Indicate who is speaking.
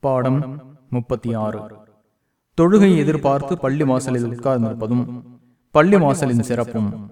Speaker 1: பாடம் முப்பத்தி ஆறு. தொழுகை எதிர்பார்த்து பள்ளி வாசலில் உட்கார்ந்திருப்பதும் பள்ளி வாசலின் சிறப்பும்